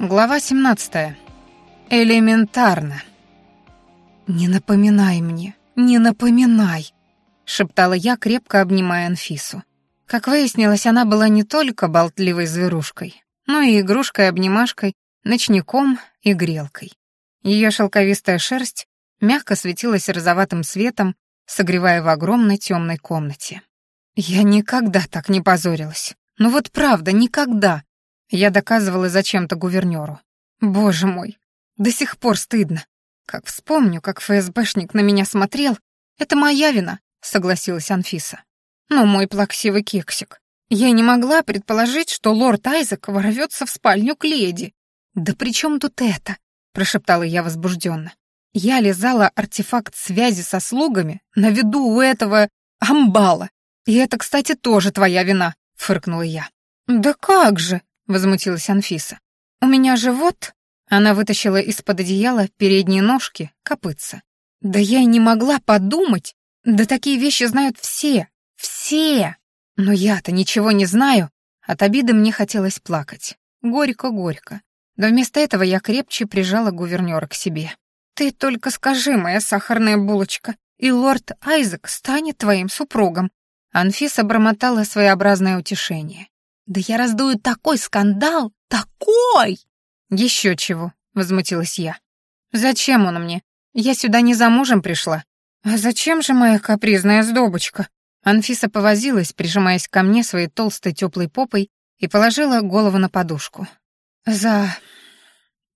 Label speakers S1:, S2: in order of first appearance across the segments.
S1: Глава 17. Элементарно. «Не напоминай мне, не напоминай», — шептала я, крепко обнимая Анфису. Как выяснилось, она была не только болтливой зверушкой, но и игрушкой-обнимашкой, ночником и грелкой. Ее шелковистая шерсть мягко светилась розоватым светом, согревая в огромной темной комнате. Я никогда так не позорилась. Ну вот правда, никогда. Я доказывала зачем-то гувернёру. Боже мой, до сих пор стыдно. Как вспомню, как ФСБшник на меня смотрел, это моя вина, согласилась Анфиса. Но мой плаксивый кексик. Я не могла предположить, что лорд Айзек ворвется в спальню к леди. Да при чем тут это? прошептала я возбужденно. Я лизала артефакт связи со слугами на виду у этого амбала. И это, кстати, тоже твоя вина, фыркнула я. Да как же? Возмутилась Анфиса. «У меня живот...» Она вытащила из-под одеяла передние ножки, копытца. «Да я и не могла подумать! Да такие вещи знают все! Все! Но я-то ничего не знаю!» От обиды мне хотелось плакать. Горько-горько. Но вместо этого я крепче прижала гувернёра к себе. «Ты только скажи, моя сахарная булочка, и лорд Айзек станет твоим супругом!» Анфиса бормотала своеобразное утешение. Да я раздую такой скандал, такой! Еще чего, возмутилась я. Зачем он мне? Я сюда не за мужем пришла. А зачем же моя капризная сдобочка? Анфиса повозилась, прижимаясь ко мне своей толстой теплой попой и положила голову на подушку. За...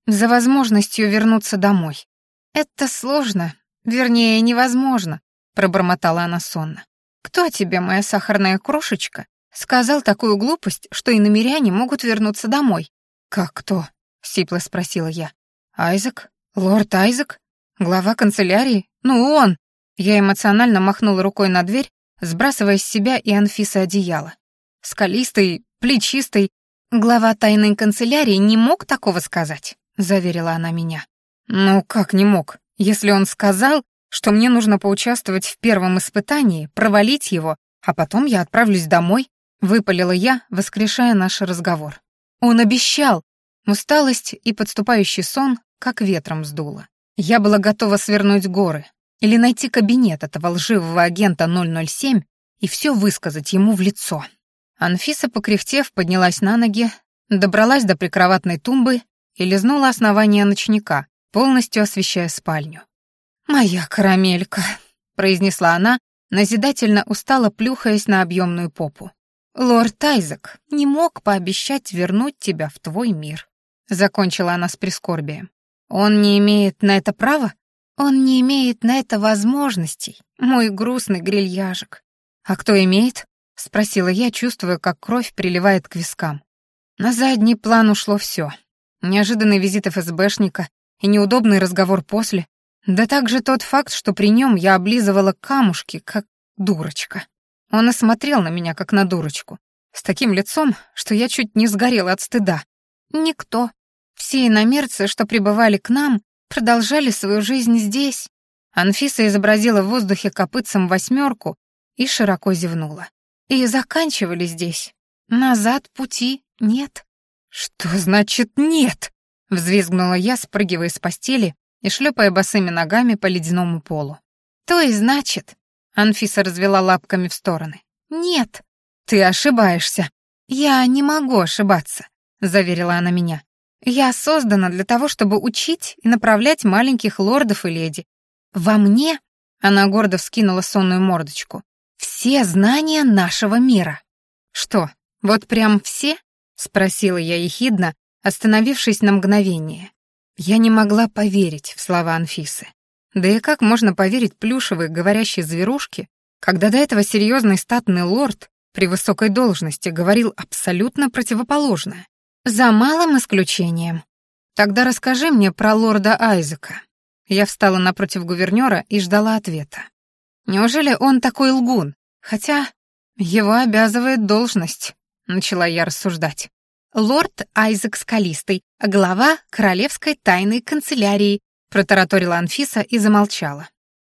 S1: за возможностью вернуться домой. Это сложно, вернее, невозможно, пробормотала она сонно. Кто тебе, моя сахарная крошечка, Сказал такую глупость, что и намеряне могут вернуться домой. «Как кто?» — сипло спросила я. «Айзек? Лорд Айзек? Глава канцелярии? Ну он!» Я эмоционально махнула рукой на дверь, сбрасывая с себя и Анфисы одеяло. Скалистый, плечистый, глава тайной канцелярии не мог такого сказать, заверила она меня. Ну как не мог? Если он сказал, что мне нужно поучаствовать в первом испытании, провалить его, а потом я отправлюсь домой, Выпалила я, воскрешая наш разговор. Он обещал. Усталость и подступающий сон как ветром сдуло. Я была готова свернуть горы или найти кабинет этого лживого агента 007 и все высказать ему в лицо. Анфиса, покряхтев, поднялась на ноги, добралась до прикроватной тумбы и лизнула основание ночника, полностью освещая спальню. «Моя карамелька», — произнесла она, назидательно устало плюхаясь на объемную попу. «Лорд Айзек не мог пообещать вернуть тебя в твой мир», — закончила она с прискорбием. «Он не имеет на это права? Он не имеет на это возможностей, мой грустный грильяжик». «А кто имеет?» — спросила я, чувствуя, как кровь приливает к вискам. На задний план ушло все. Неожиданный визит ФСБшника и неудобный разговор после, да также тот факт, что при нем я облизывала камушки, как дурочка. Он осмотрел на меня, как на дурочку, с таким лицом, что я чуть не сгорела от стыда. Никто. Все иномерцы, что прибывали к нам, продолжали свою жизнь здесь. Анфиса изобразила в воздухе копытцем восьмерку и широко зевнула. И заканчивали здесь. Назад пути нет. «Что значит нет?» — взвизгнула я, спрыгивая с постели и шлепая босыми ногами по ледяному полу. «То и значит, Анфиса развела лапками в стороны. «Нет, ты ошибаешься». «Я не могу ошибаться», — заверила она меня. «Я создана для того, чтобы учить и направлять маленьких лордов и леди. Во мне...» — она гордо вскинула сонную мордочку. «Все знания нашего мира». «Что, вот прям все?» — спросила я ехидно, остановившись на мгновение. Я не могла поверить в слова Анфисы. Да и как можно поверить плюшевой говорящей зверушке, когда до этого серьезный статный лорд при высокой должности говорил абсолютно противоположное? За малым исключением. Тогда расскажи мне про лорда Айзека. Я встала напротив гувернера и ждала ответа. Неужели он такой лгун? Хотя его обязывает должность, начала я рассуждать. Лорд Айзек Скалистый, глава Королевской тайной канцелярии, протараторила Анфиса и замолчала.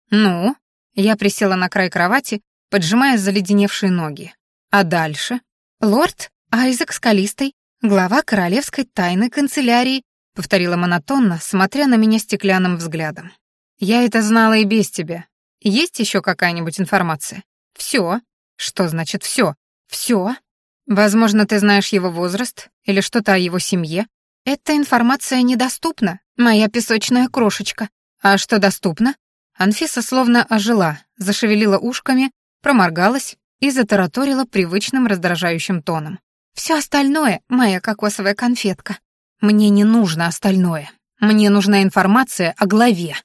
S1: «Ну?» Я присела на край кровати, поджимая заледеневшие ноги. «А дальше?» «Лорд Айзек Скалистый, глава королевской тайной канцелярии», — повторила монотонно, смотря на меня стеклянным взглядом. «Я это знала и без тебя. Есть еще какая-нибудь информация?» «Все». «Что значит все?» «Все. Возможно, ты знаешь его возраст или что-то о его семье. Эта информация недоступна, моя песочная крошечка. А что доступно?» Анфиса словно ожила, зашевелила ушками, проморгалась и затараторила привычным раздражающим тоном. «Все остальное — моя кокосовая конфетка. Мне не нужно остальное. Мне нужна информация о главе,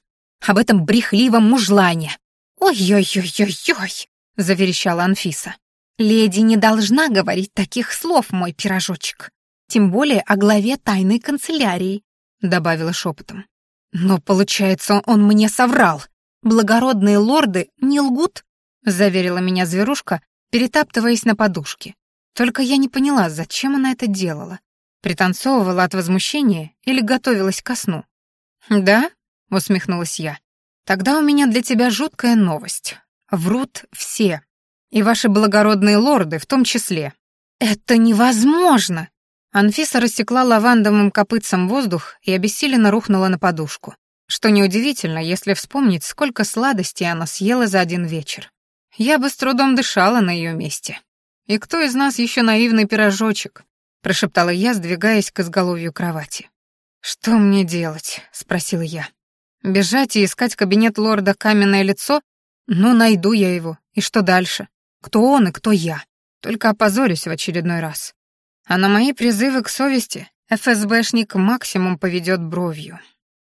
S1: об этом брехливом мужлане». «Ой-ой-ой-ой-ой», — заверещала Анфиса. «Леди не должна говорить таких слов, мой пирожочек. Тем более о главе тайной канцелярии», — добавила шепотом. «Но, получается, он мне соврал. Благородные лорды не лгут?» — заверила меня зверушка, перетаптываясь на подушке. Только я не поняла, зачем она это делала. Пританцовывала от возмущения или готовилась ко сну? «Да?» — усмехнулась я. «Тогда у меня для тебя жуткая новость. Врут все. И ваши благородные лорды в том числе». «Это невозможно!» Анфиса рассекла лавандовым копытцем воздух и обессиленно рухнула на подушку. Что неудивительно, если вспомнить, сколько сладостей она съела за один вечер. Я бы с трудом дышала на ее месте. «И кто из нас еще наивный пирожочек?» — прошептала я, сдвигаясь к изголовью кровати. «Что мне делать?» — спросила я. «Бежать и искать кабинет лорда Каменное лицо? Ну, найду я его. И что дальше? Кто он и кто я? Только опозорюсь в очередной раз. А на мои призывы к совести ФСБшник максимум поведет бровью.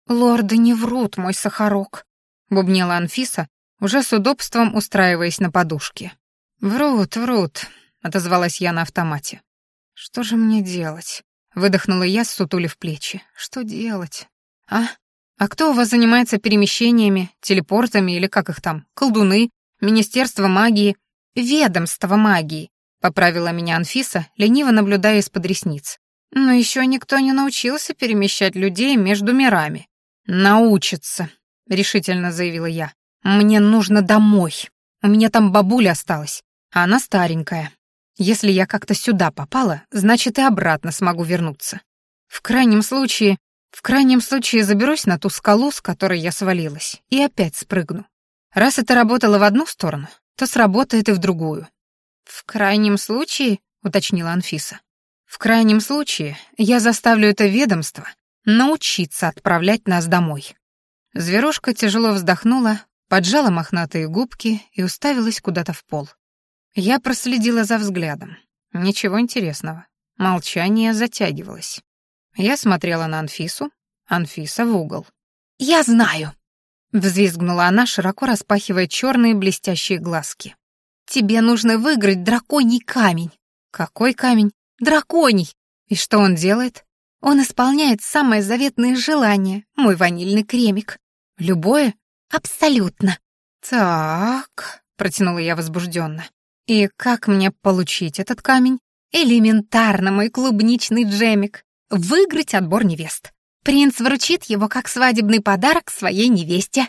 S1: «Лорды не врут, мой сахарок», — бубнела Анфиса, уже с удобством устраиваясь на подушке. «Врут, врут», — отозвалась я на автомате. «Что же мне делать?» — выдохнула я, сутулив плечи. «Что делать?» «А? А кто у вас занимается перемещениями, телепортами или как их там? Колдуны? Министерство магии?» «Ведомство магии», — поправила меня Анфиса, лениво наблюдая из-под ресниц. «Но еще никто не научился перемещать людей между мирами». «Научится», — решительно заявила я. «Мне нужно домой. У меня там бабуля осталась, а она старенькая. Если я как-то сюда попала, значит и обратно смогу вернуться. В крайнем случае, в крайнем случае заберусь на ту скалу, с которой я свалилась, и опять спрыгну. Раз это работало в одну сторону, то сработает и в другую. В крайнем случае, уточнила Анфиса. В крайнем случае, я заставлю это ведомство научиться отправлять нас домой. Зверушка тяжело вздохнула, поджала мохнатые губки и уставилась куда-то в пол. Я проследила за взглядом. Ничего интересного. Молчание затягивалось. Я смотрела на Анфису, Анфиса в угол. «Я знаю!» — взвизгнула она, широко распахивая черные блестящие глазки. «Тебе нужно выиграть драконий камень». «Какой камень?» «Драконий!» «И что он делает?» «Он исполняет самое заветное желание, мой ванильный кремик». «Любое?» «Абсолютно». «Так», — протянула я возбужденно. «И как мне получить этот камень?» «Элементарно, мой клубничный джемик. Выиграть отбор невест. Принц вручит его как свадебный подарок своей невесте».